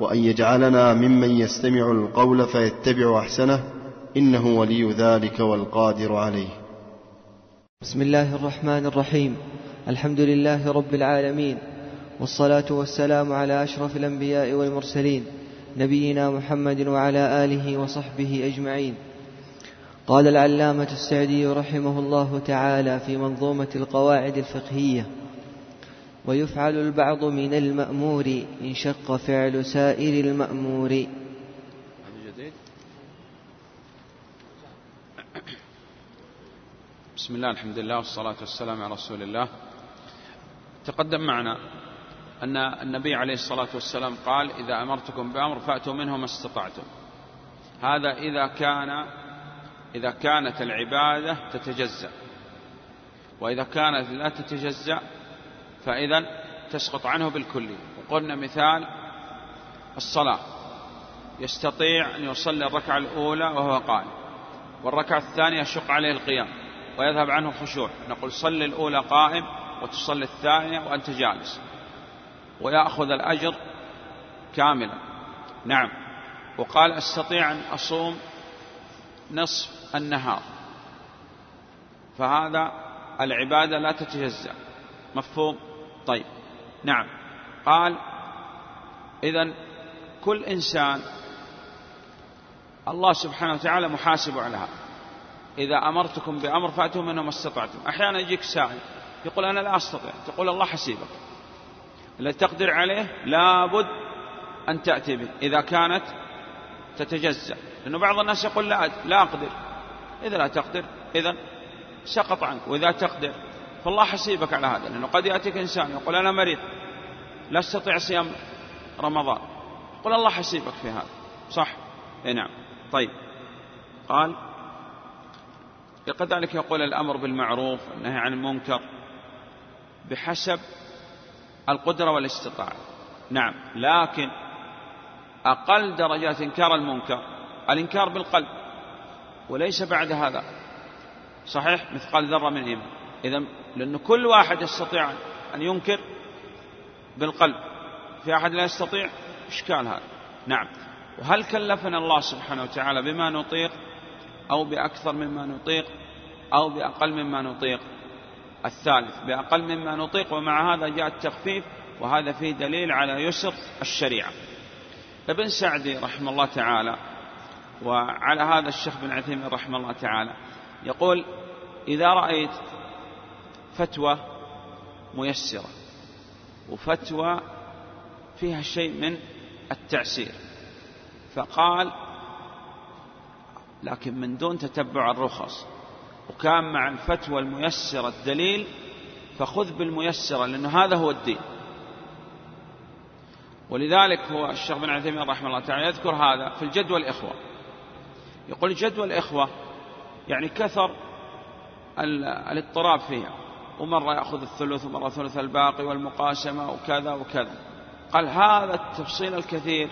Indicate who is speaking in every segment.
Speaker 1: وأن يجعلنا ممن يستمع القول فيتبع أحسنه إنه ولي ذلك والقادر عليه.
Speaker 2: بسم الله الرحمن الرحيم. الحمد لله رب العالمين والصلاة والسلام على أشرف الأنبياء والمرسلين نبينا محمد وعلى آله وصحبه أجمعين. قال العلامة السعدي رحمه الله تعالى في منظومة القواعد الفقهية ويفعل البعض من المأمور إن شق فعل سائر المأمور.
Speaker 3: بسم الله الحمد لله والصلاة والسلام على رسول الله. تقدم معنا أن النبي عليه الصلاة والسلام قال إذا أمرتكم بأمر فأتوا منه ما استطعتم. هذا إذا كان إذا كانت العبادة تتجزأ وإذا كانت لا تتجزأ فإذا تسقط عنه بالكلية وقلنا مثال الصلاة. يستطيع أن يصلي الركعة الأولى وهو قائم. والركعة الثانية يشق عليه القيام ويذهب عنه الخشوع. نقول صلي الأولى قائم وتصلي الثانية وأنت جالس. ويأخذ الأجر كاملا. نعم. وقال أستطيع أن أصوم نصف النهار. فهذا العبادة لا تتجزأ. مفهوم؟ طيب. نعم. قال إذا كل إنسان الله سبحانه وتعالى محاسب على هذا إذا أمرتكم بأمر فأتوا منه ما استطعتم. أحيانا يجيك سائل يقول أنا لا أستطيع. تقول الله حسيبك. الذي تقدر عليه لابد أن تأتي به. إذا كانت تتجزأ. لأنه بعض الناس يقول لا لا أقدر. إذا لا تقدر إذا سقط عنك. وإذا تقدر فالله حسيبك على هذا لأنه قد يأتيك إنسان يقول أنا مريض لا أستطيع صيام رمضان. قل الله حسيبك في هذا. صح؟ إي نعم. طيب. قال كذلك يقول الأمر بالمعروف والنهي عن المنكر بحسب القدرة والاستطاعة. نعم. لكن أقل درجات إنكار المنكر الإنكار بالقلب وليس بعد هذا. صحيح؟ مثقال ذرة من إيمان إذا لأن كل واحد يستطيع أن ينكر بالقلب. في أحد لا يستطيع؟ إشكال هذا. نعم. وهل كلفنا الله سبحانه وتعالى بما نطيق أو بأكثر مما نطيق أو بأقل مما نطيق؟ الثالث بأقل مما نطيق ومع هذا جاء التخفيف وهذا فيه دليل على يسر الشريعة. ابن سعدي رحمه الله تعالى وعلى هذا الشيخ بن عثيمين رحمه الله تعالى يقول إذا رأيت فتوى ميسرة وفتوى فيها شيء من التعسير. فقال لكن من دون تتبع الرخص وكان مع الفتوى الميسرة الدليل فخذ بالميسرة لأنه هذا هو الدين. ولذلك هو الشيخ بن عثيمين رحمه الله تعالى يذكر هذا في الجدوى الإخوة. يقول جدوى الإخوة يعني كثر الاضطراب فيها. ومرة يأخذ الثلث ومرة ثلث الباقي والمقاسمة وكذا وكذا. قال هذا التفصيل الكثير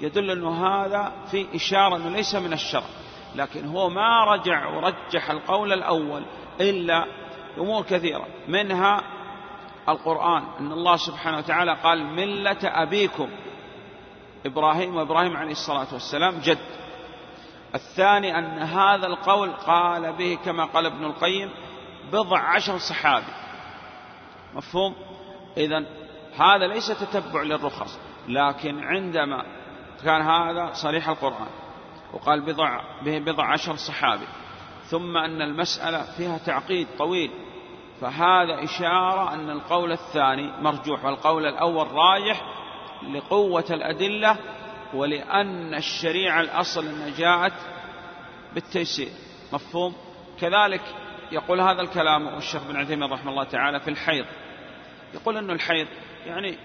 Speaker 3: يدل أنه هذا في إشارة أنه ليس من الشرع لكن هو ما رجع ورجح القول الأول إلا أمور كثيرة منها القرآن. أن الله سبحانه وتعالى قال ملة أبيكم إبراهيم وإبراهيم عليه الصلاة والسلام جد. الثاني أن هذا القول قال به كما قال ابن القيم بضع عشر صحابي مفهوم؟ إذا هذا ليس تتبع للرخص لكن عندما كان هذا صريح القرآن وقال بضع به بضع عشر صحابي ثم أن المسألة فيها تعقيد طويل فهذا إشارة أن القول الثاني مرجوح والقول الأول راجح لقوة الأدلة ولأن الشريعة الأصل أنها جاءت بالتيسير. مفهوم؟ كذلك يقول هذا الكلام والشيخ بن عثيمين رحمه الله تعالى في الحيض. يقول أنه الحيض يعني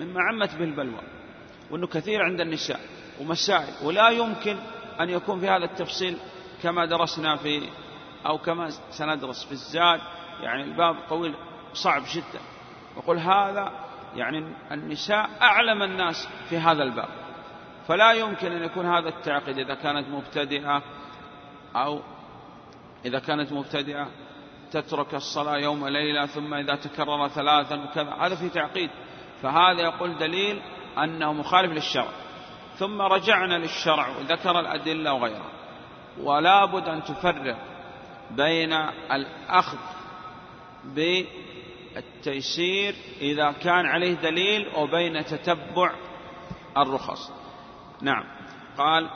Speaker 3: مما عمت به البلوى وأنه كثير عند النساء ومسائل ولا يمكن أن يكون في هذا التفصيل كما درسنا في أو كما سندرس في الزاد يعني الباب طويل صعب جدا. يقول هذا يعني النساء أعلم الناس في هذا الباب. فلا يمكن أن يكون هذا التعقيد إذا كانت مبتدئة أو إذا كانت مبتدئة تترك الصلاة يوم ليلة ثم إذا تكرر ثلاثا وكذا هذا في تعقيد. فهذا يقول دليل أنه مخالف للشرع. ثم رجعنا للشرع وذكر الأدلة وغيرها. ولا بد أن تفرق بين الأخذ بالتيسير إذا كان عليه دليل وبين تتبع الرخص. نعم. قال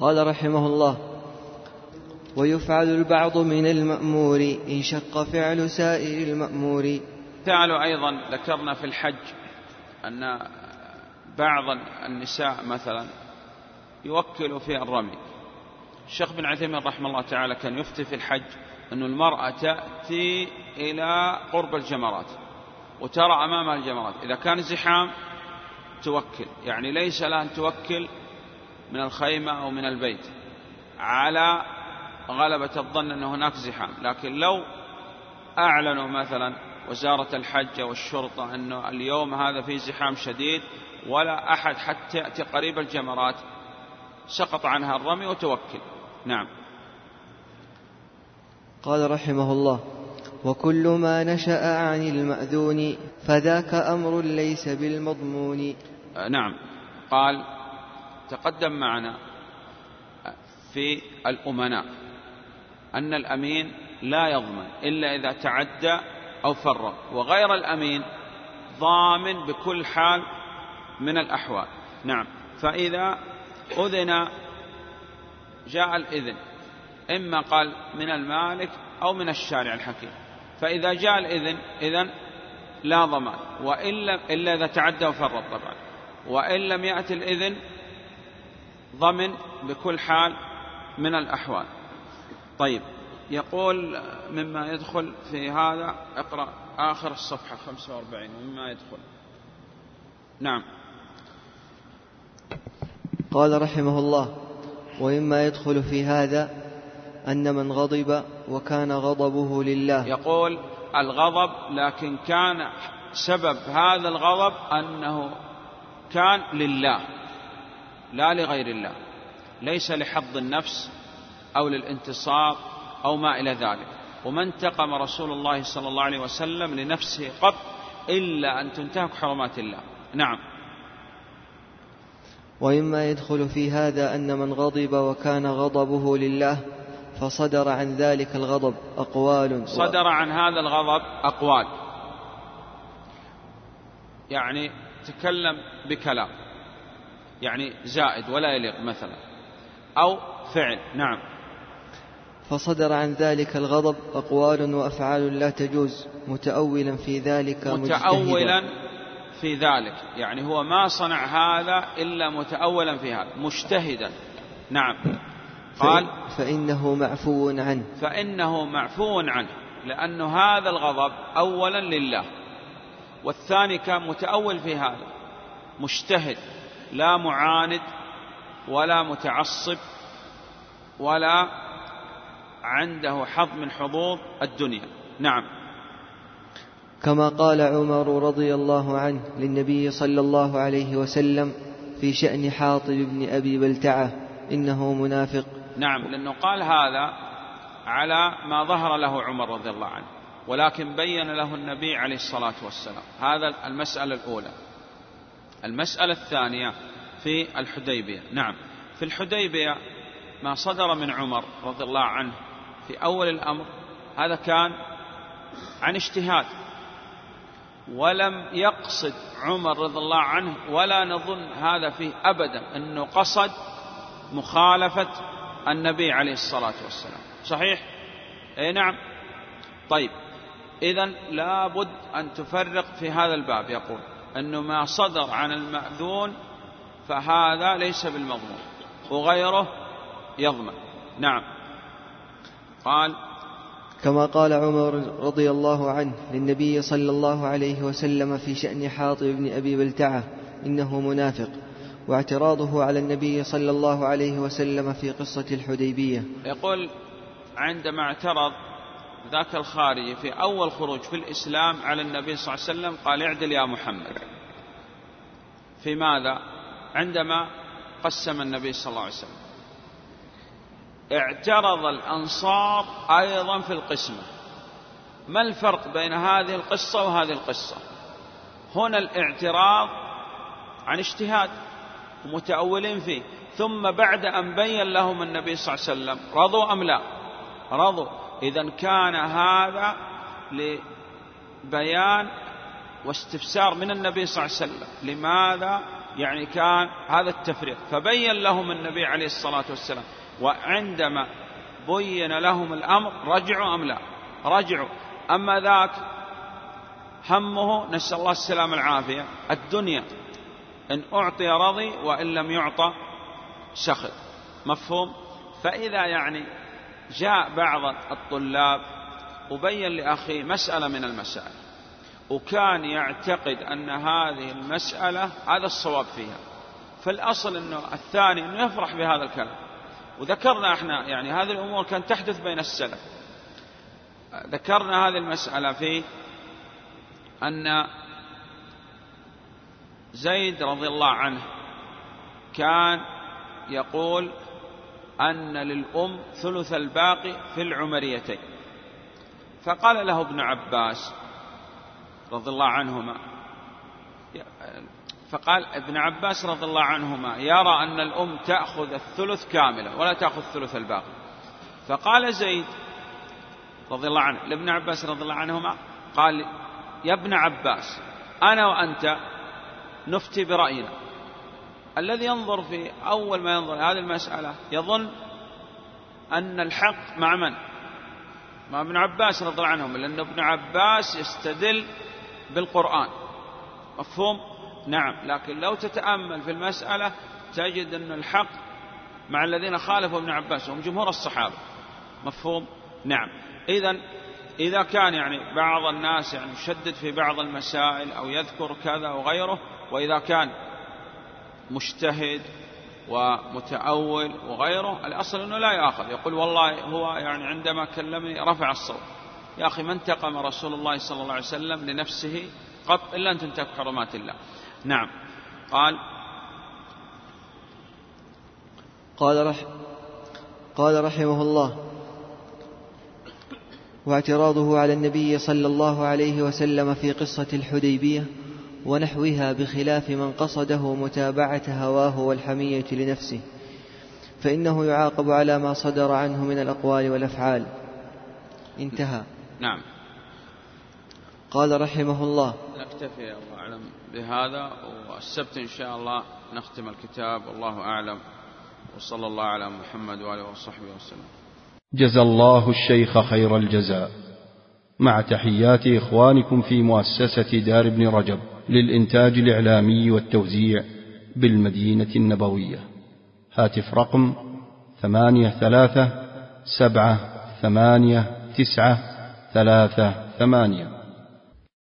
Speaker 2: قال رحمه الله ويفعل البعض من المأمور إن شق فعل سائر المأمور.
Speaker 3: تعالوا أيضا ذكرنا في الحج أن بعض النساء مثلا يوكل في الرمي. الشيخ بن عثيمين رحمه الله تعالى كان يفتي في الحج أن المرأة تأتي إلى قرب الجمرات وترى أمامها الجمرات. إذا كان زحام توكل. يعني ليس لها أن توكل من الخيمة أو من البيت. على غلبة الظن أن هناك زحام لكن لو أعلنوا مثلا وزارة الحج والشرطة أنه اليوم هذا في زحام شديد ولا أحد حتى يأتي قريب الجمرات سقط عنها الرمي وتوكل. نعم.
Speaker 2: قال رحمه الله وكل ما نشأ عن المأذون فذاك أمر ليس بالمضمون.
Speaker 3: نعم. قال تقدم معنا في الأمناء. أن الأمين لا يضمن إلا إذا تعدى أو فرط. وغير الأمين ضامن بكل حال من الأحوال. نعم. فإذا أذن جاء الإذن إما قال من المالك أو من الشارع الحكيم. فإذا جاء الإذن إذن لا ضمان. وإلا إلا إذا تعدى وفرط طبعا. وإن لم يأتي الإذن ضمن بكل حال من الأحوال. طيب يقول مما يدخل في هذا اقرأ آخر الصفحة 45 ومما يدخل. نعم.
Speaker 2: قال رحمه الله ومما يدخل في هذا أن من غضب وكان غضبه لله.
Speaker 3: يقول الغضب لكن كان سبب هذا الغضب أنه كان لله لا لغير الله ليس لحظ النفس أو للانتصار أو ما إلى ذلك. وما انتقم رسول الله صلى الله عليه وسلم لنفسه قط إلا أن تنتهك حرمات الله. نعم.
Speaker 2: ومما يدخل في هذا أن من غضب وكان غضبه لله فصدر عن ذلك الغضب أقوال
Speaker 3: صدر عن هذا الغضب أقوال. يعني تكلم بكلام. يعني زائد ولا يليق مثلا. أو فعل. نعم.
Speaker 2: فصدر عن ذلك الغضب أقوال وأفعال لا تجوز متأولا في ذلك
Speaker 3: متأولا في ذلك يعني هو ما صنع هذا إلا متأولا في هذا مجتهدا. نعم. قال
Speaker 2: فإنه معفو عنه.
Speaker 3: فإنه معفو عنه لأن هذا الغضب أولا لله والثاني كان متأول في هذا مجتهد لا معاند ولا متعصب ولا عنده حظ من حظوظ الدنيا. نعم.
Speaker 2: كما قال عمر رضي الله عنه للنبي صلى الله عليه وسلم في شأن حاطب بن أبي بلتعة إنه منافق.
Speaker 3: نعم لأنه قال هذا على ما ظهر له عمر رضي الله عنه ولكن بين له النبي عليه الصلاة والسلام. هذا المسألة الأولى. المسألة الثانية في الحديبية. نعم. في الحديبية ما صدر من عمر رضي الله عنه في أول الأمر هذا كان عن اجتهاد. ولم يقصد عمر رضي الله عنه ولا نظن هذا فيه أبدا أنه قصد مخالفة النبي عليه الصلاة والسلام. صحيح؟ أي نعم. طيب إذا لابد أن تفرق في هذا الباب يقول. أنه ما صدر عن المأذون فهذا ليس بالمضمون وغيره يضمن. نعم. قال
Speaker 2: كما قال عمر رضي الله عنه للنبي صلى الله عليه وسلم في شأن حاطب بن أبي بلتعة إنه منافق واعتراضه على النبي صلى الله عليه وسلم في قصة الحديبية.
Speaker 3: يقول عندما اعترض ذاك الخارجي في أول خروج في الإسلام على النبي صلى الله عليه وسلم قال اعدل يا محمد. في ماذا؟ عندما قسم النبي صلى الله عليه وسلم. اعترض الأنصار أيضا في القسمة. ما الفرق بين هذه القصة وهذه القصة؟ هنا الاعتراض عن اجتهاد ومتأولين فيه. ثم بعد أن بين لهم النبي صلى الله عليه وسلم رضوا أم لا؟ رضوا. إذا كان هذا لبيان واستفسار من النبي صلى الله عليه وسلم. لماذا؟ يعني كان هذا التفريق. فبين لهم النبي عليه الصلاة والسلام. وعندما بين لهم الأمر رجعوا أم لا؟ رجعوا. أما ذاك همه نسأل الله السلامة العافية الدنيا. إن أعطي رضي وإن لم يعطى سخط. مفهوم؟ فإذا يعني جاء بعض الطلاب وبين لأخيه مسألة من المسائل وكان يعتقد أن هذه المسألة هذا الصواب فيها. فالأصل أنه الثاني أنه يفرح بهذا الكلام. وذكرنا إحنا يعني هذه الأمور كانت تحدث بين السلف. ذكرنا هذه المسألة في أن زيد رضي الله عنه كان يقول أن للأم ثلث الباقي في العمريتين. فقال له ابن عباس رضي الله عنهما فقال ابن عباس رضي الله عنهما يرى أن الأم تأخذ الثلث كاملا ولا تأخذ ثلث الباقي فقال زيد رضي الله عنه لابن عباس رضي الله عنهما قال يا ابن عباس أنا وأنت نفتي برأينا الذي ينظر في أول ما ينظر هذه المسألة يظن أن الحق مع من؟ مع ابن عباس رضي الله عنهم لأن ابن عباس يستدل بالقرآن مفهوم؟ نعم. لكن لو تتأمل في المسألة تجد أن الحق مع الذين خالفوا ابن عباس وهم جمهور الصحابة. مفهوم؟ نعم. إذا إذا كان يعني بعض الناس يعني يشدد في بعض المسائل أو يذكر كذا وغيره وإذا كان مجتهد ومتأول وغيره الأصل أنه لا يأخذ. يقول والله هو يعني عندما كلمني رفع الصوت. يا أخي ما انتقم رسول الله صلى الله عليه وسلم لنفسه قط إلا أن تنتهك حرمات الله. نعم. قال.
Speaker 2: قال رح قال رحمه الله. واعتراضه على النبي صلى الله عليه وسلم في قصة الحديبية ونحوها بخلاف من قصده متابعة هواه والحمية لنفسه فإنه يعاقب على ما صدر عنه من الأقوال والأفعال. انتهى.
Speaker 3: نعم.
Speaker 2: قال رحمه الله.
Speaker 3: نكتفي الله أعلم بهذا والسبت إن شاء الله نختم الكتاب والله أعلم. وصلى الله على محمد وآله وصحبه وسلم.
Speaker 4: جزى الله الشيخ خير الجزاء. مع تحيات إخوانكم في مؤسسة دار ابن رجب للإنتاج الإعلامي والتوزيع بالمدينة النبوية. هاتف رقم ثمانية ثلاثة سبعة ثمانية تسعة ثلاثة ثمانية.